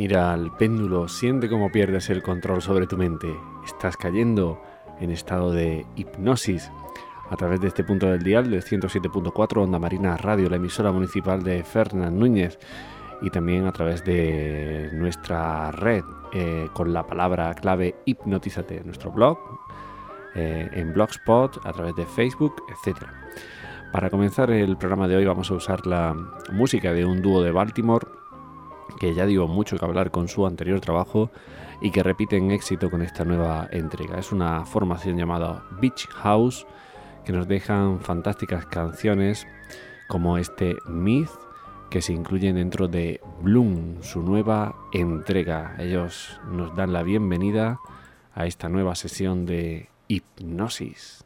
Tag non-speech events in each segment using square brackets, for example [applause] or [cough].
Mira al péndulo, siente cómo pierdes el control sobre tu mente. Estás cayendo en estado de hipnosis a través de este punto del dial del 107.4 Onda Marina Radio, la emisora municipal de Fernán Núñez, y también a través de nuestra red eh, con la palabra clave hipnotízate, nuestro blog, eh, en Blogspot, a través de Facebook, etc. Para comenzar el programa de hoy vamos a usar la música de un dúo de Baltimore que ya digo mucho que hablar con su anterior trabajo y que repiten éxito con esta nueva entrega. Es una formación llamada Beach House que nos dejan fantásticas canciones como este Myth que se incluyen dentro de Bloom, su nueva entrega. Ellos nos dan la bienvenida a esta nueva sesión de hipnosis.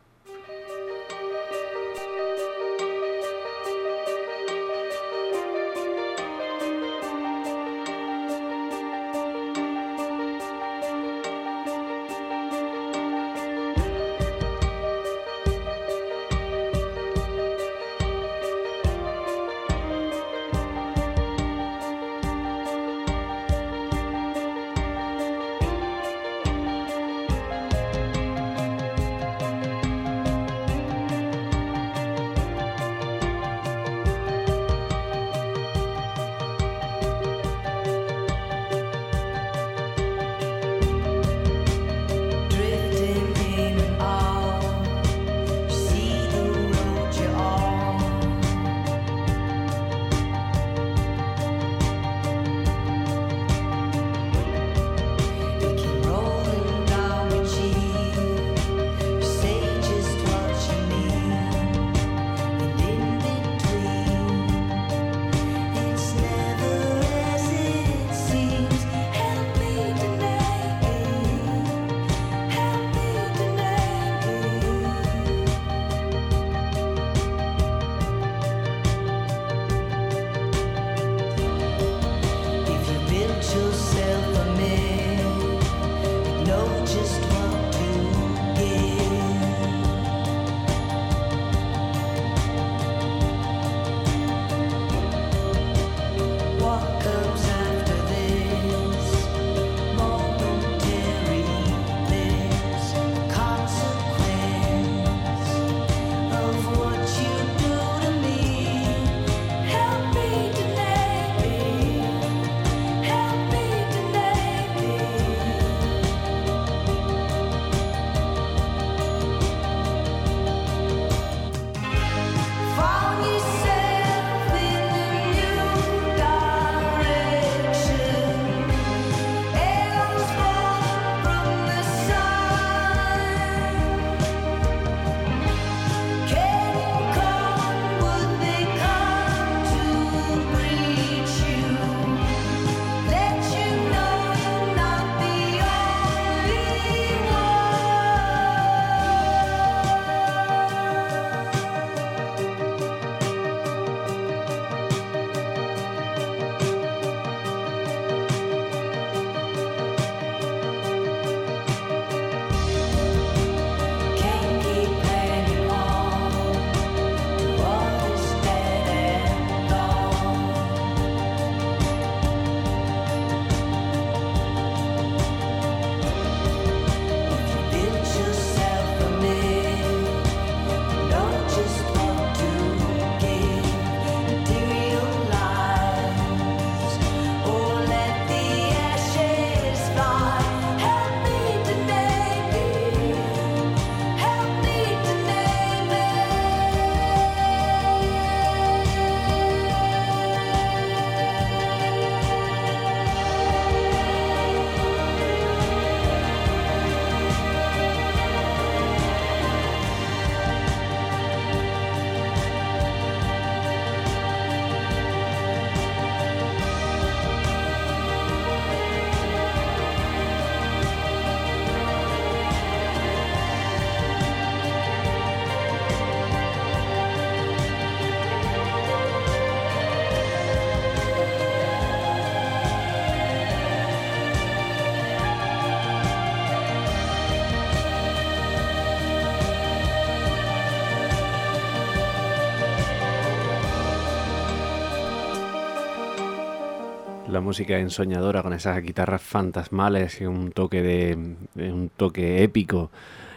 Música ensoñadora con esas guitarras fantasmales y un toque de, un toque épico.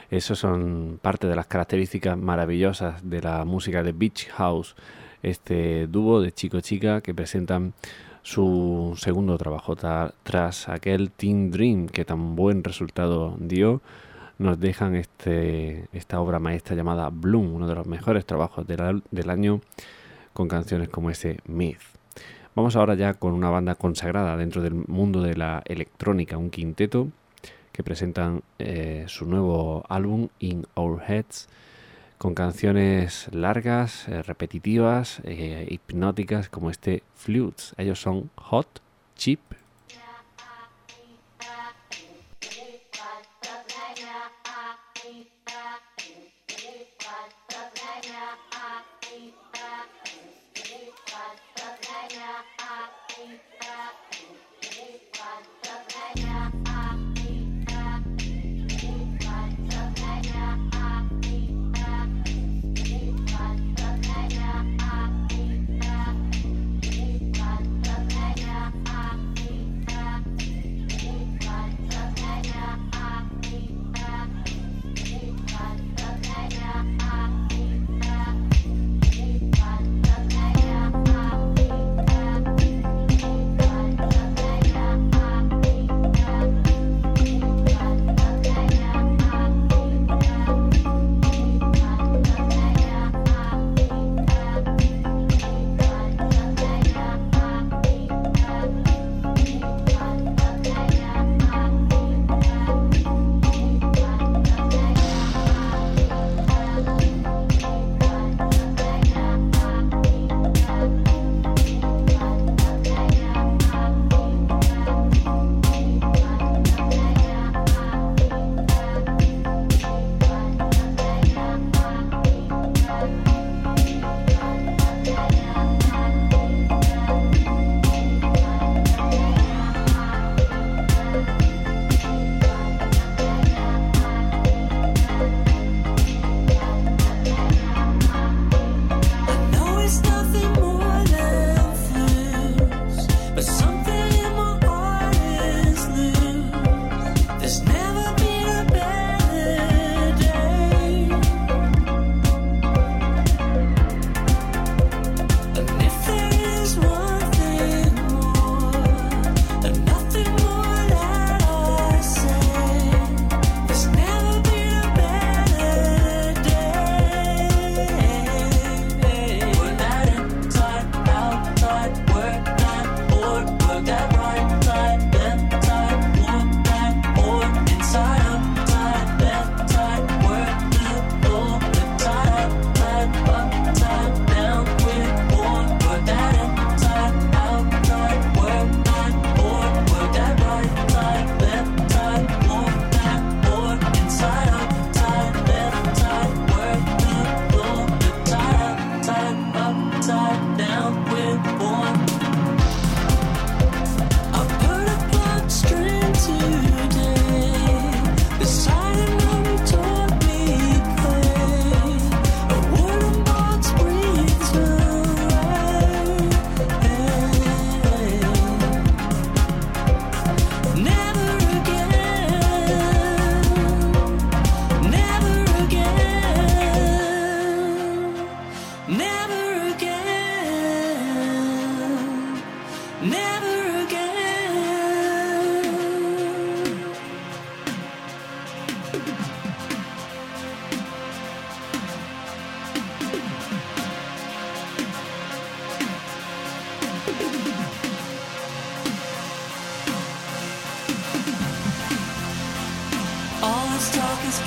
Esos son parte de las características maravillosas de la música de Beach House, este dúo de chico chica que presentan su segundo trabajo tras aquel Teen Dream que tan buen resultado dio nos dejan este, esta obra maestra llamada Bloom, uno de los mejores trabajos del, del año con canciones como ese Myth. Vamos ahora ya con una banda consagrada dentro del mundo de la electrónica, un quinteto que presentan eh, su nuevo álbum In Our Heads con canciones largas, eh, repetitivas, eh, hipnóticas como este Flutes. Ellos son Hot, Cheap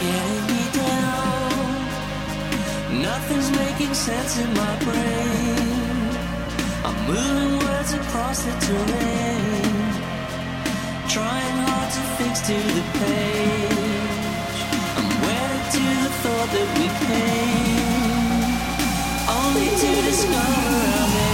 getting me down. Nothing's making sense in my brain. I'm moving words across the terrain. Trying hard to fix to the page. I'm wedded to the thought that we came. Only to discover our name.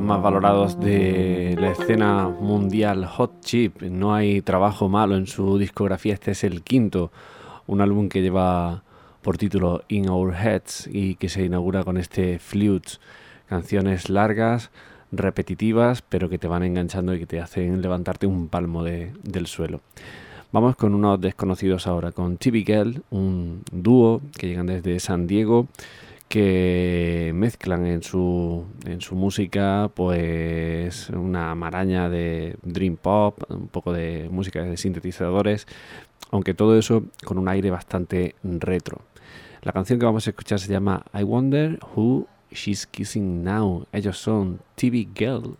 Más valorados de la escena mundial Hot Chip. No hay trabajo malo en su discografía, este es el quinto, un álbum que lleva por título In Our Heads y que se inaugura con este Flute, canciones largas, repetitivas, pero que te van enganchando y que te hacen levantarte un palmo del suelo. Vamos con unos desconocidos ahora, con TV Girl, un dúo que llegan desde San Diego que mezclan en su, en su música pues una maraña de dream pop, un poco de música de sintetizadores, aunque todo eso con un aire bastante retro. La canción que vamos a escuchar se llama I Wonder Who She's Kissing Now. Ellos son TV Girl.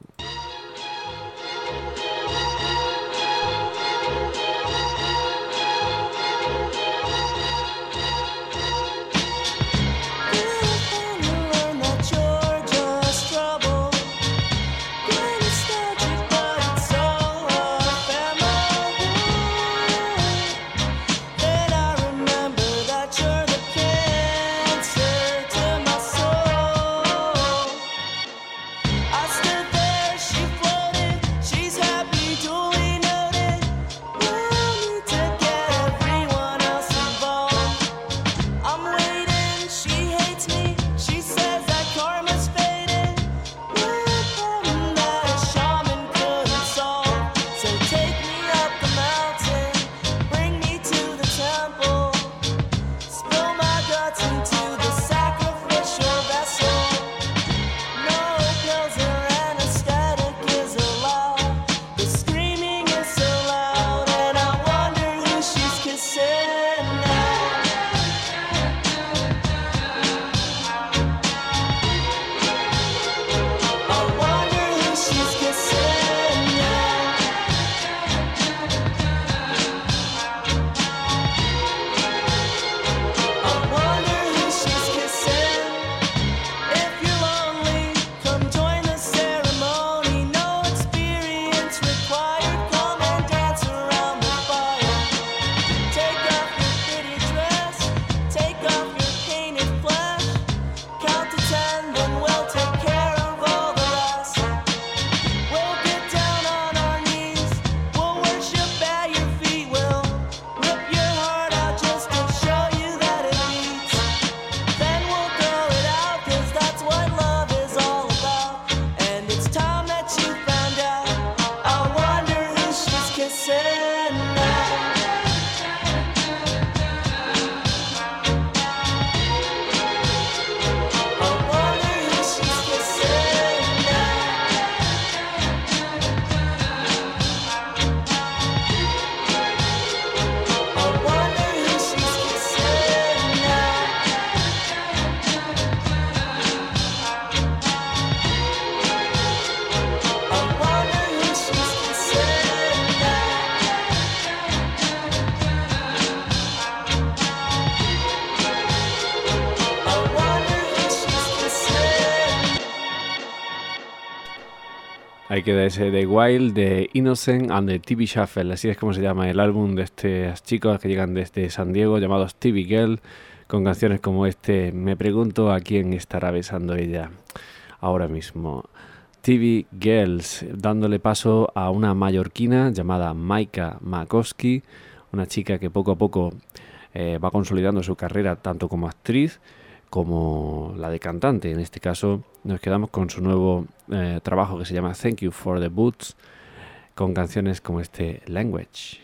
Hay que ese The Wild, de Innocent and the TV Shuffle, así es como se llama el álbum de estos chicos que llegan desde San Diego llamados TV Girl, con canciones como este. Me pregunto a quién estará besando ella ahora mismo. TV Girls, dándole paso a una mallorquina llamada Maika Makowski, una chica que poco a poco eh, va consolidando su carrera tanto como actriz como la de cantante. En este caso nos quedamos con su nuevo eh, trabajo que se llama Thank You for the Boots, con canciones como este Language.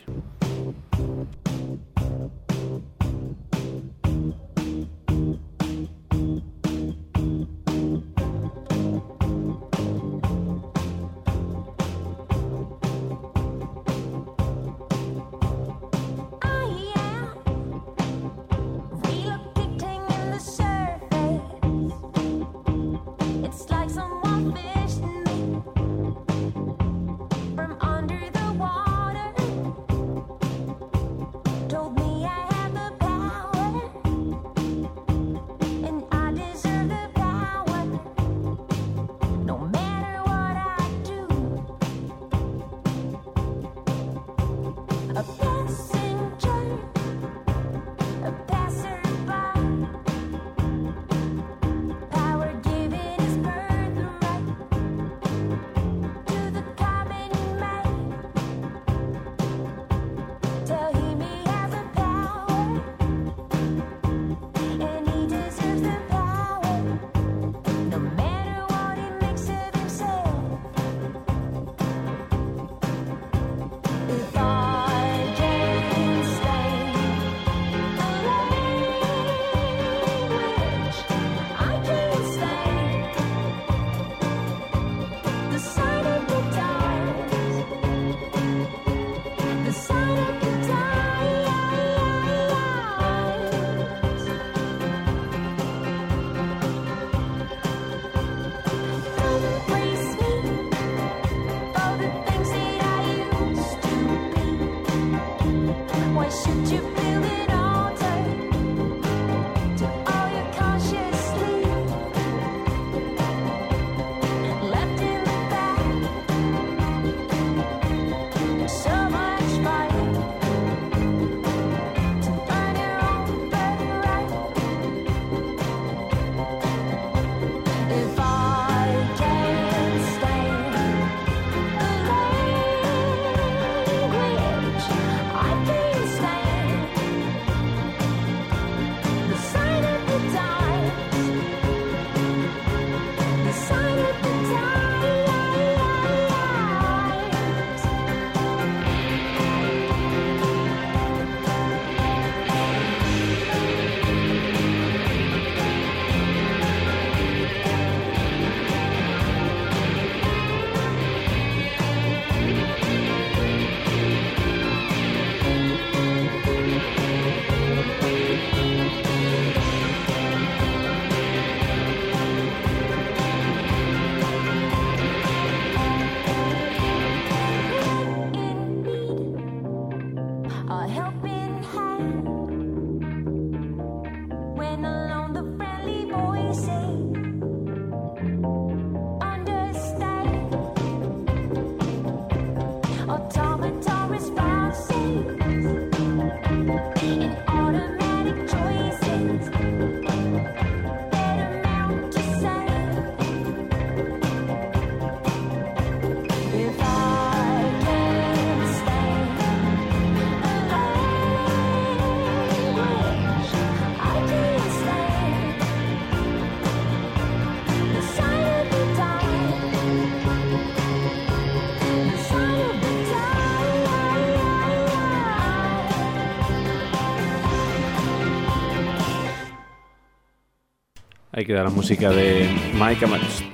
Hay que dar la música de Maika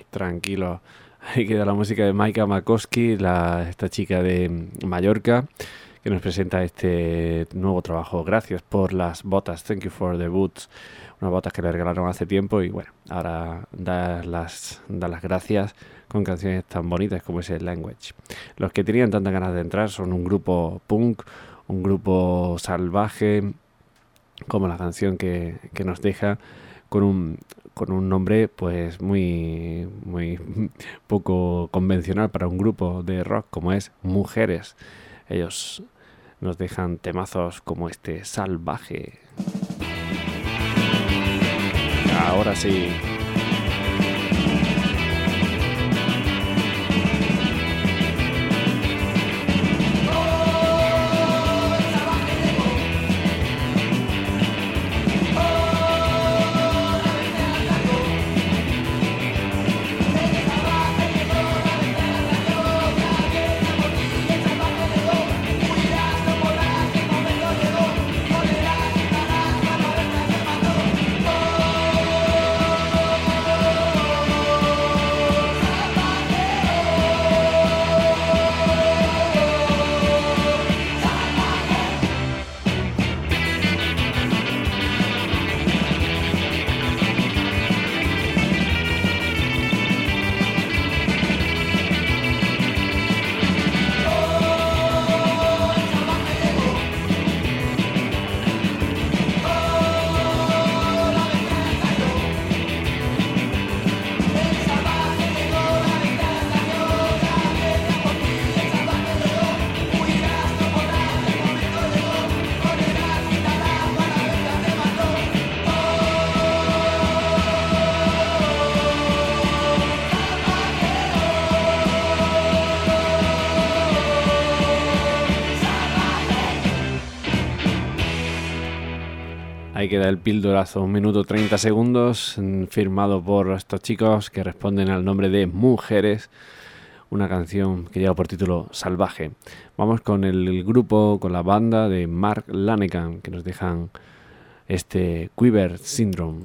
Tranquilo. Hay que dar la música de Maika Makowski, la, esta chica de Mallorca, que nos presenta este nuevo trabajo. Gracias por las botas. Thank you for the boots. Unas botas que le regalaron hace tiempo y bueno, ahora da las, da las gracias con canciones tan bonitas como ese Language. Los que tenían tantas ganas de entrar son un grupo punk, un grupo salvaje, como la canción que, que nos deja con un, con un nombre pues muy, muy [laughs] poco convencional para un grupo de rock como es Mujeres. Ellos nos dejan temazos como este salvaje. Ahora sí. Queda el píldorazo, un minuto 30 segundos, mm, firmado por estos chicos que responden al nombre de Mujeres, una canción que lleva por título Salvaje. Vamos con el grupo, con la banda de Mark Lanegan, que nos dejan este Quiver Syndrome.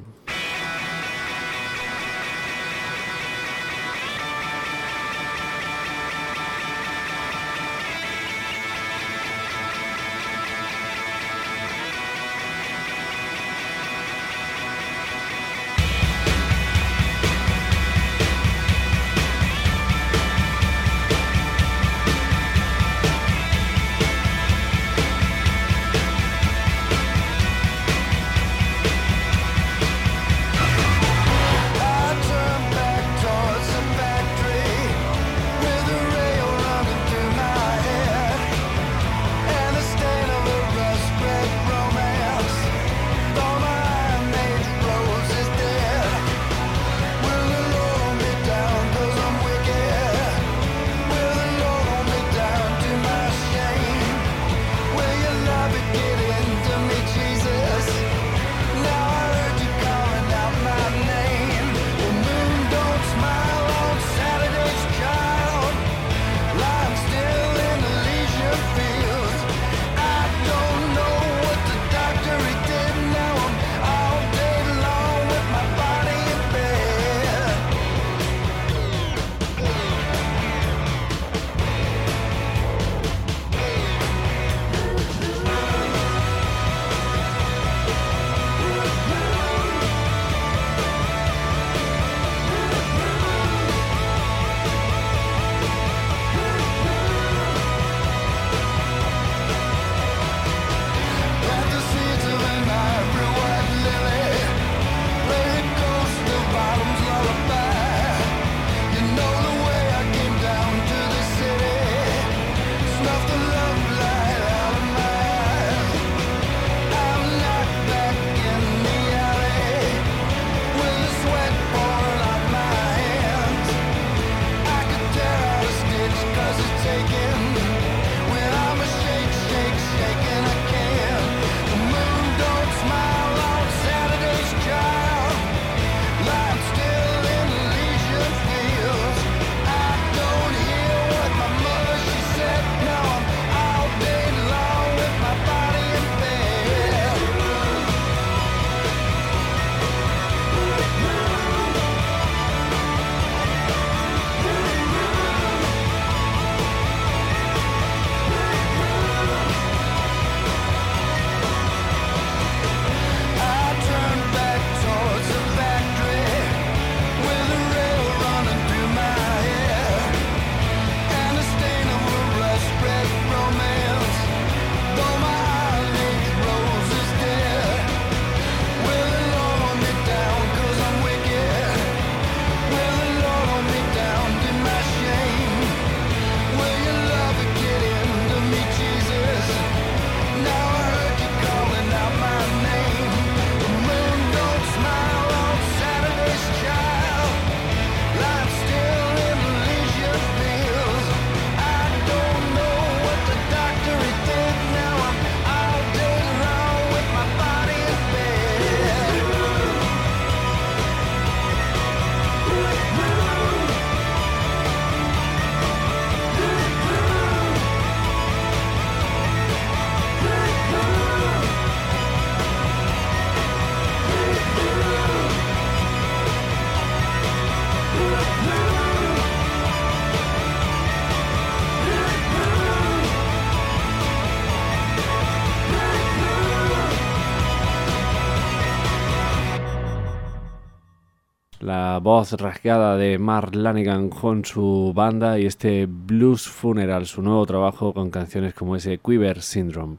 Voz rasgada de Mark Lanigan con su banda y este Blues Funeral, su nuevo trabajo con canciones como ese Quiver Syndrome.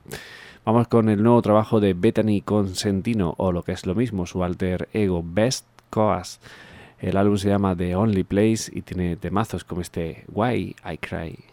Vamos con el nuevo trabajo de Bethany Consentino, o lo que es lo mismo, su alter ego Best Coas. El álbum se llama The Only Place y tiene temazos como este Why I Cry.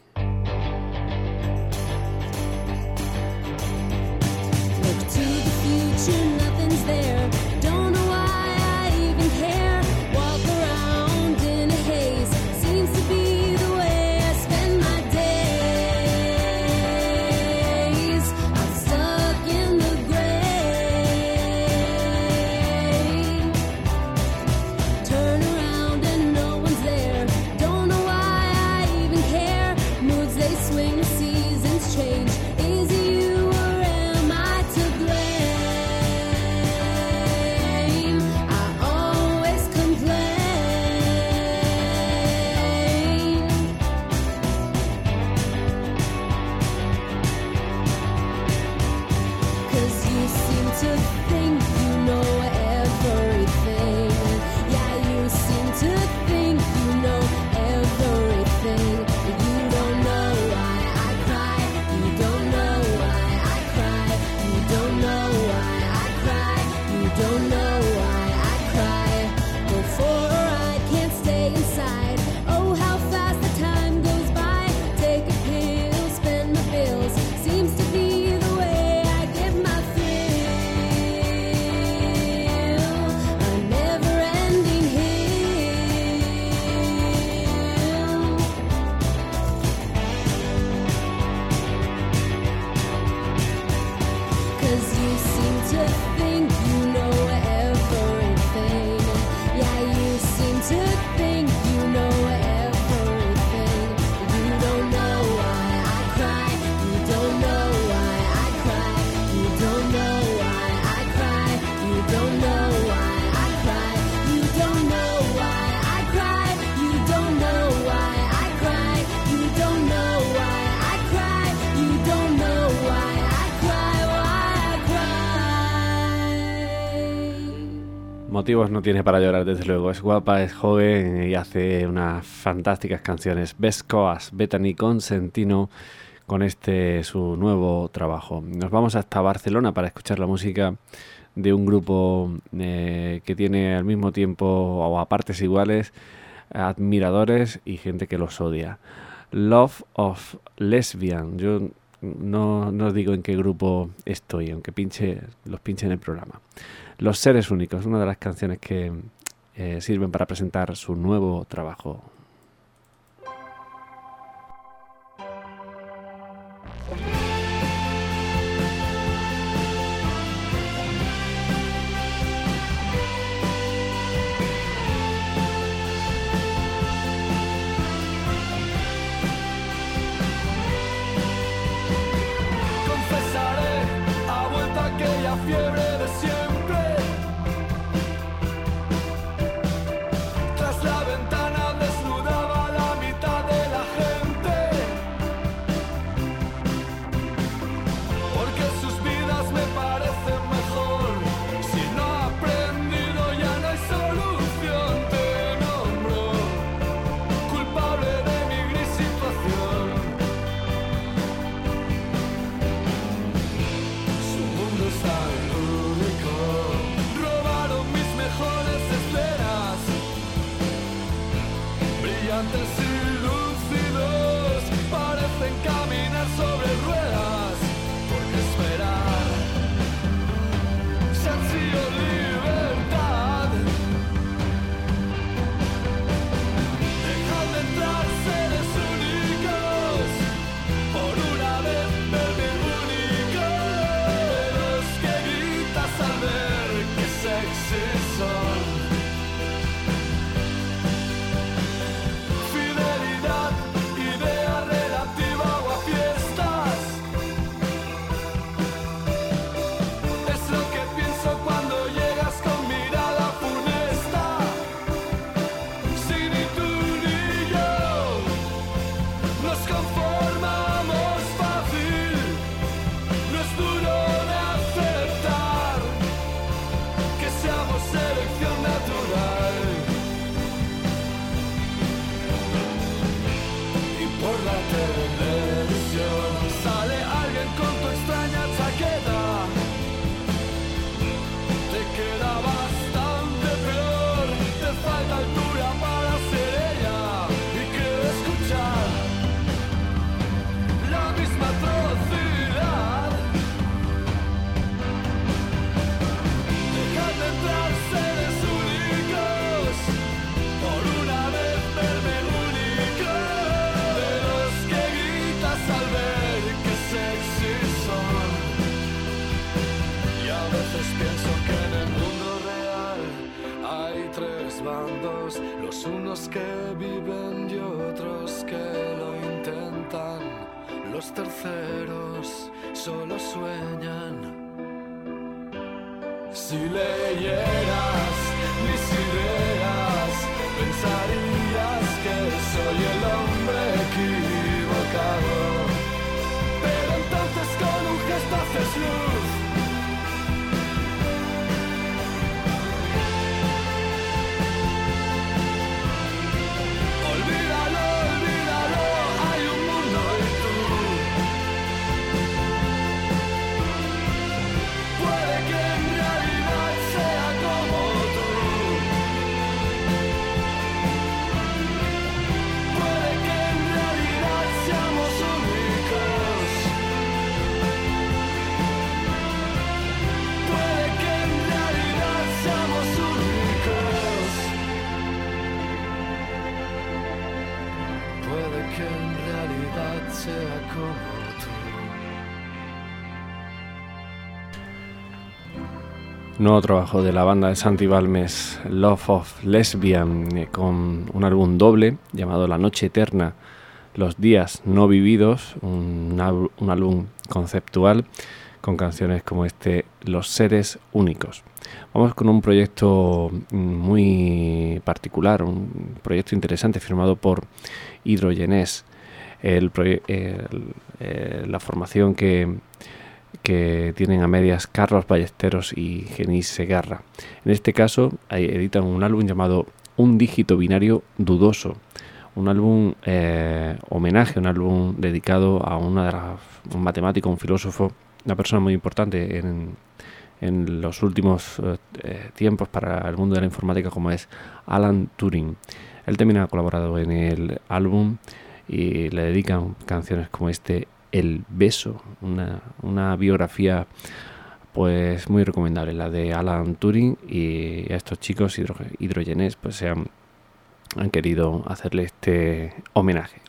No tiene para llorar, desde luego. Es guapa, es joven y hace unas fantásticas canciones. Best Coas, Bethany Consentino, con este su nuevo trabajo. Nos vamos hasta Barcelona para escuchar la música de un grupo eh, que tiene al mismo tiempo o a partes iguales admiradores y gente que los odia. Love of Lesbian. Yo no, no digo en qué grupo estoy, aunque pinche, los pinche en el programa. Los seres únicos, una de las canciones que eh, sirven para presentar su nuevo trabajo. Nuevo trabajo de la banda de Santi Balmes, Love of Lesbian, eh, con un álbum doble llamado La Noche Eterna, Los Días No Vividos, un, álbum conceptual con canciones como este Los Seres Únicos. Vamos con un proyecto mm, muy particular, un proyecto interesante firmado por Hidrogenés, el- eh, la formación que que tienen a medias Carlos Ballesteros y Genís Segarra. En este caso, editan un álbum llamado Un dígito binario dudoso, un álbum eh, homenaje, un álbum dedicado a una de las, un matemático, un filósofo, una persona muy importante en, los últimos eh, tiempos para el mundo de la informática como es Alan Turing. Él también ha colaborado en el álbum y le dedican canciones como este El beso, una, una biografía pues muy recomendable, la de Alan Turing y a estos chicos hidro, hidrogenés pues se han, han querido hacerle este homenaje.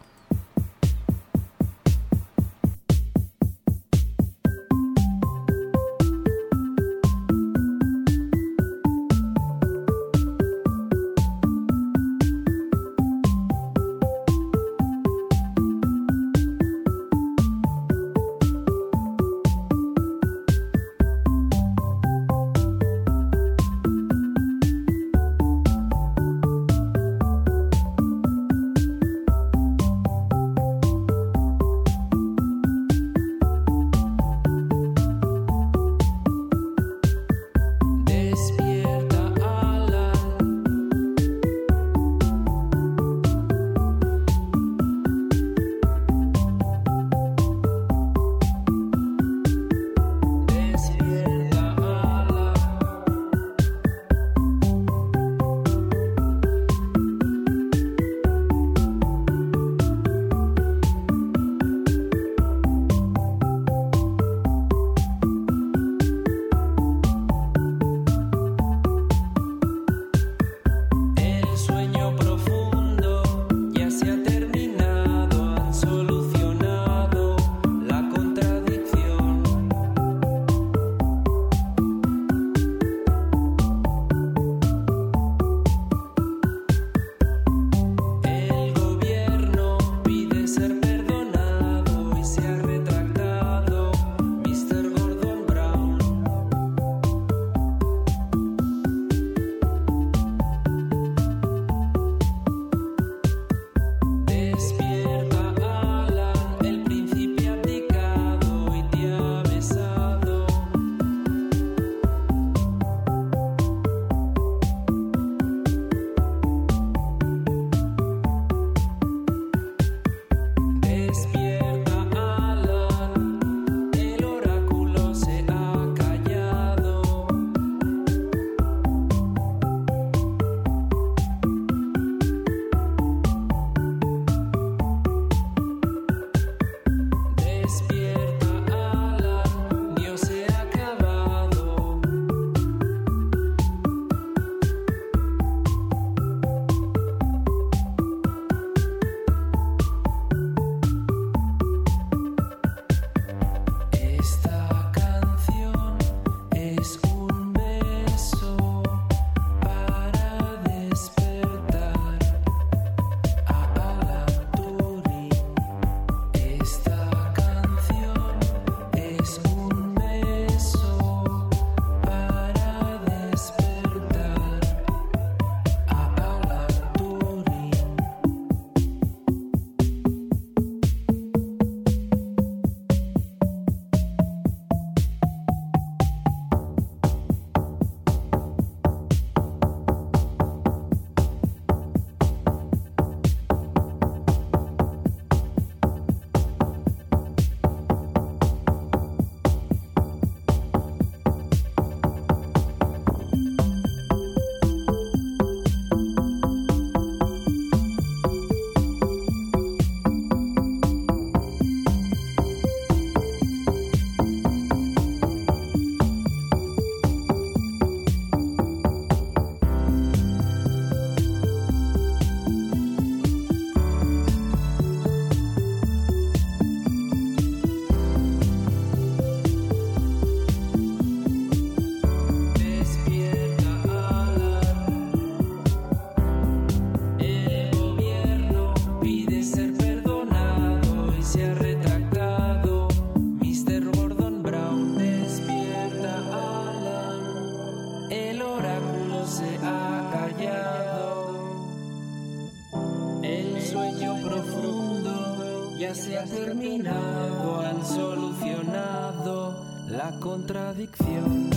Ya se ha terminado, han solucionado la contradicción.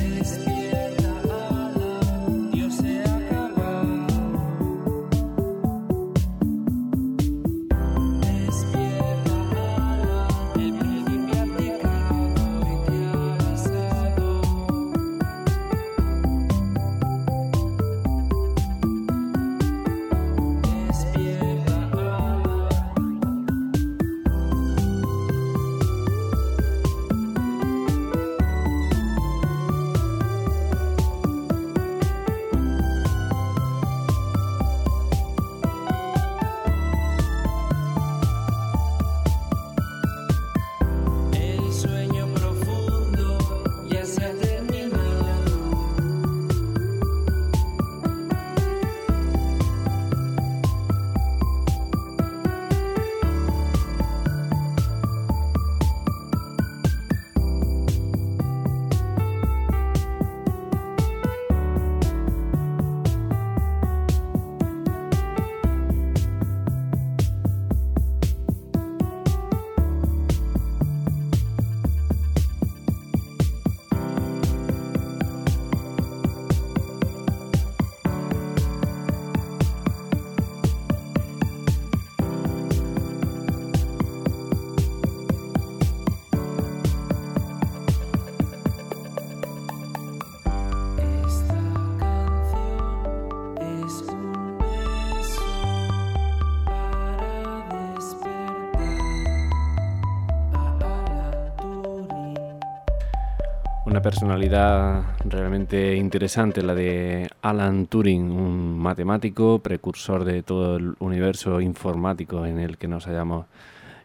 Despierta. personalidad realmente interesante, la de Alan Turing, un matemático precursor de todo el universo informático en el que nos hallamos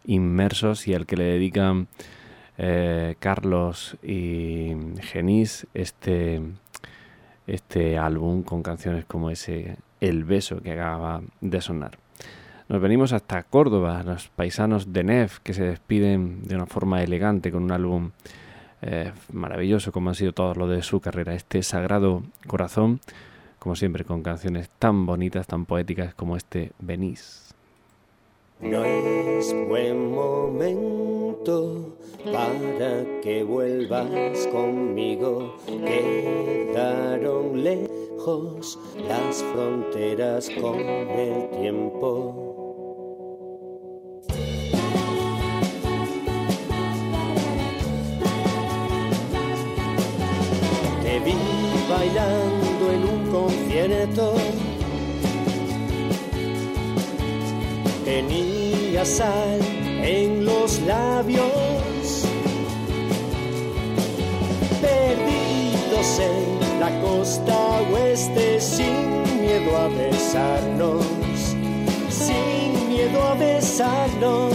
inmersos y al que le dedican eh, Carlos y Genís este, este álbum con canciones como ese El beso que acaba de sonar. Nos venimos hasta Córdoba, los paisanos de Nef que se despiden de una forma elegante con un álbum eh, maravilloso como han sido todos los de su carrera. Este Sagrado Corazón, como siempre, con canciones tan bonitas, tan poéticas como este Venís. No es buen momento para que vuelvas conmigo. Quedaron lejos las fronteras con el tiempo. Concierto. Tenía sal en los labios, perdidos en la costa oeste sin miedo a besarnos, sin miedo a besarnos.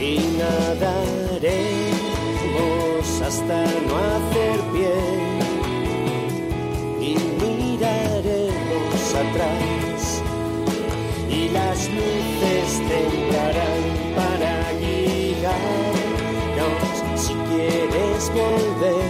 Y nadaré hasta no hacer pie y las luces temblarán para guiarnos. Si quieres volver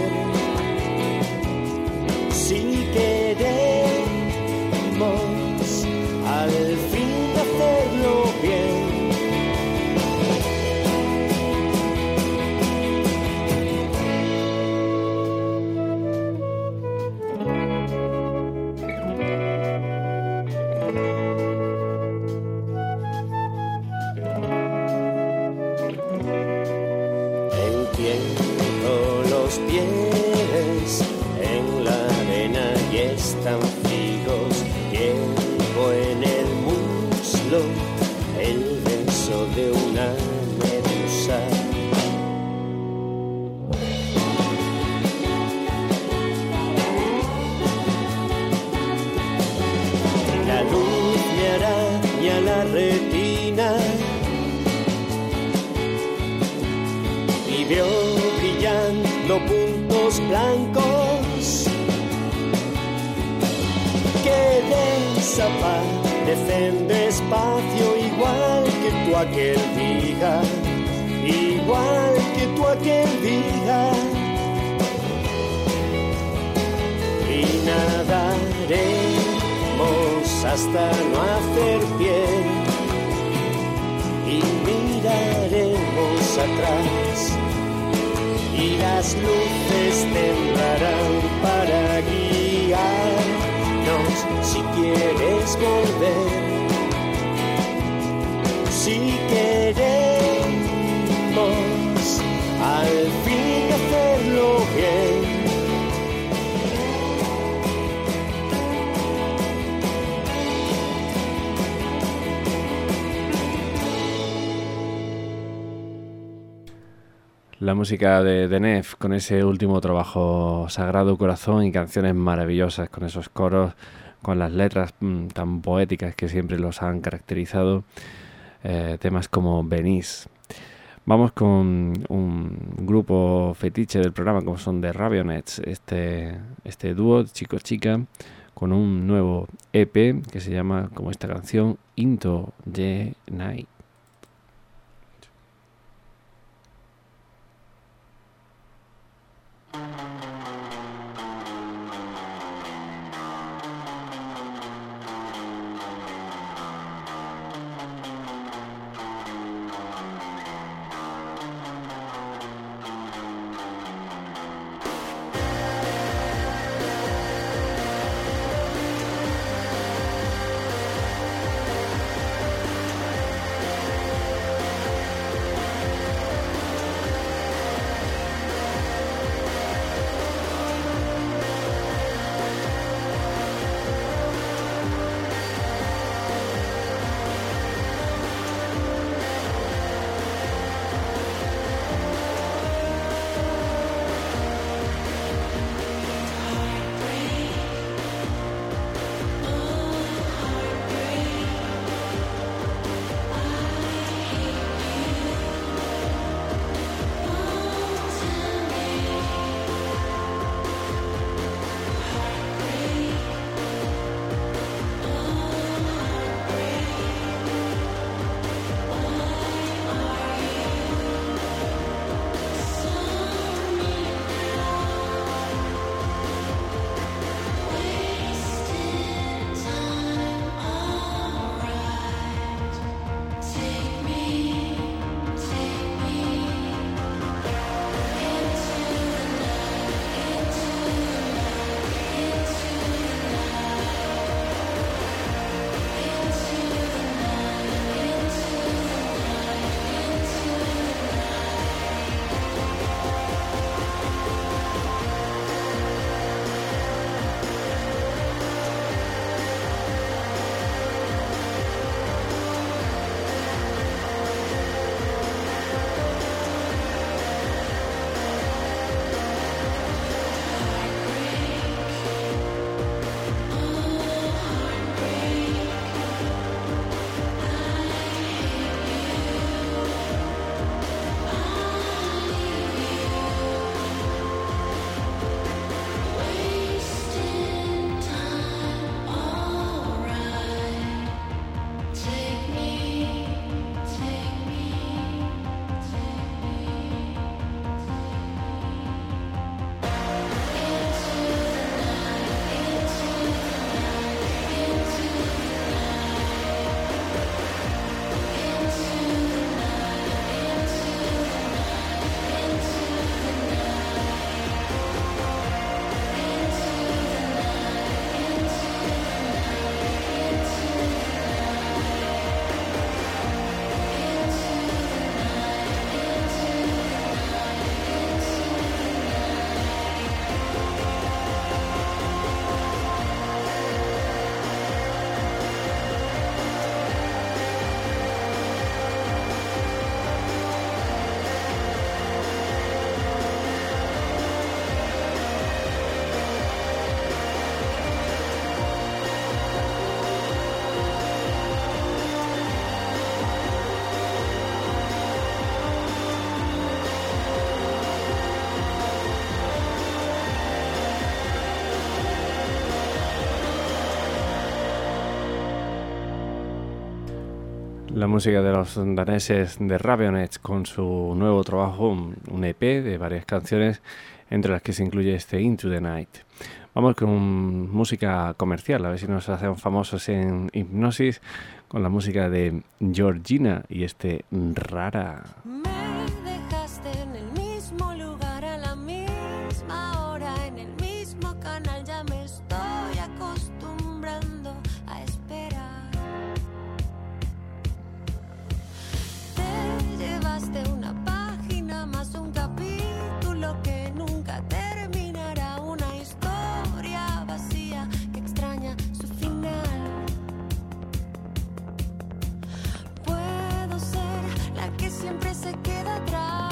La música de Denef con ese último trabajo Sagrado Corazón y canciones maravillosas con esos coros, con las letras mm, tan poéticas que siempre los han caracterizado, eh, temas como Venís. Vamos con un grupo fetiche del programa como son The Ravionets, este, este dúo chico-chica con un nuevo EP que se llama como esta canción Into the Night. La música de los daneses de Ravionets con su nuevo trabajo, un EP de varias canciones, entre las que se incluye este Into the Night. Vamos con música comercial, a ver si nos hacemos famosos en hipnosis con la música de Georgina y este rara. siempre se queda atrás.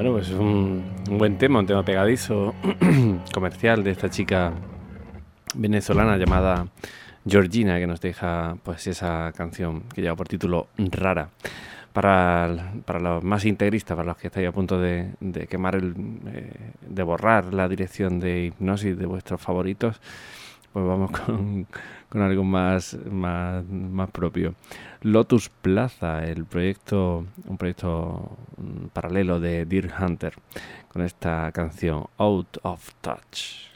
Es un, buen tema, un tema pegadizo, [clears throat] comercial de esta chica venezolana llamada Georgina, que nos deja pues esa canción que lleva por título Rara. Para, para los más integristas, para los que estáis a punto de, quemar, el, eh, de borrar la dirección de hipnosis de vuestros favoritos, pues vamos [laughs] con, con algo más, más, más, propio. Lotus Plaza, el proyecto, un proyecto mm, paralelo de Deer Hunter, con esta canción Out of Touch.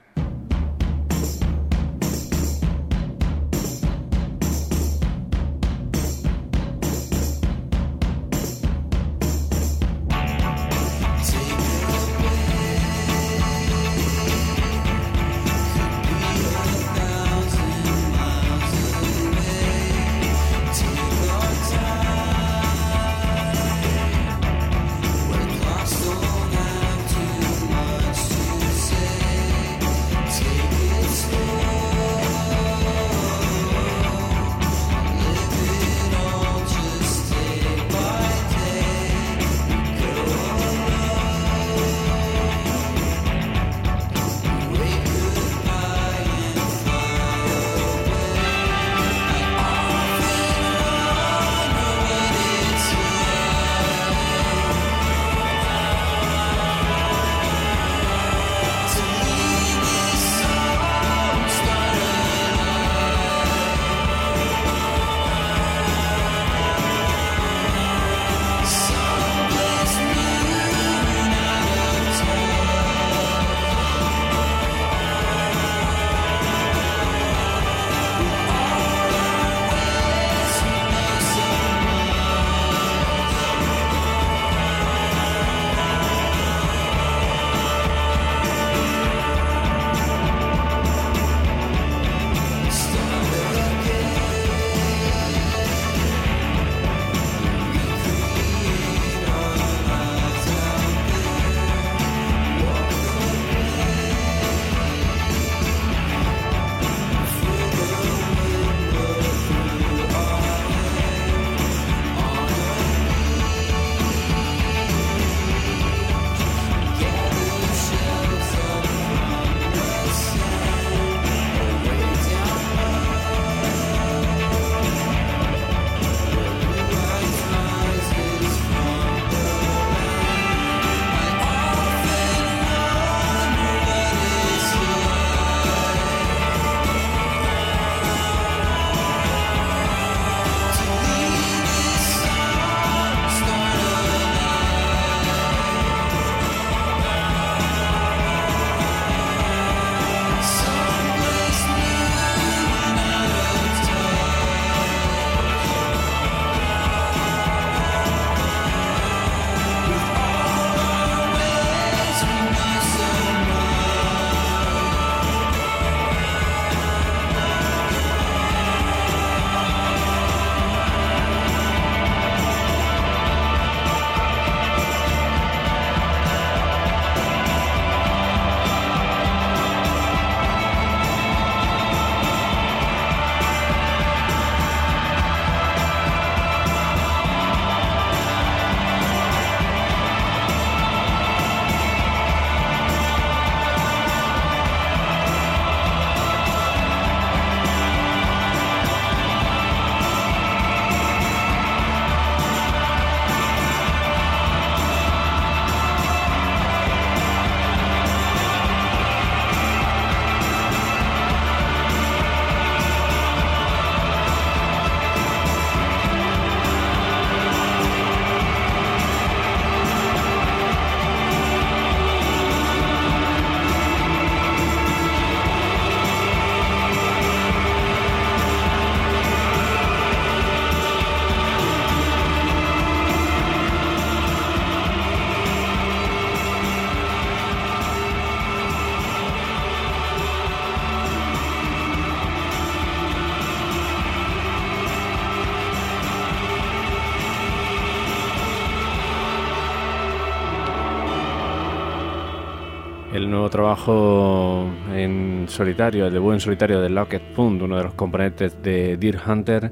Trabajo en solitario, el debut en solitario de Lockett Punt, uno de los componentes de Deer Hunter,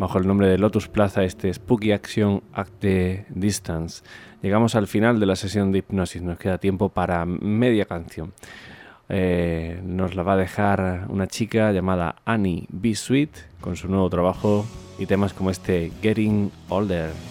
bajo el nombre de Lotus Plaza, este Spooky Action Act the Distance. Llegamos al final de la sesión de hipnosis, nos queda tiempo para media canción. Eh, nos la va a dejar una chica llamada Annie B. Sweet con su nuevo trabajo y temas como este Getting Older.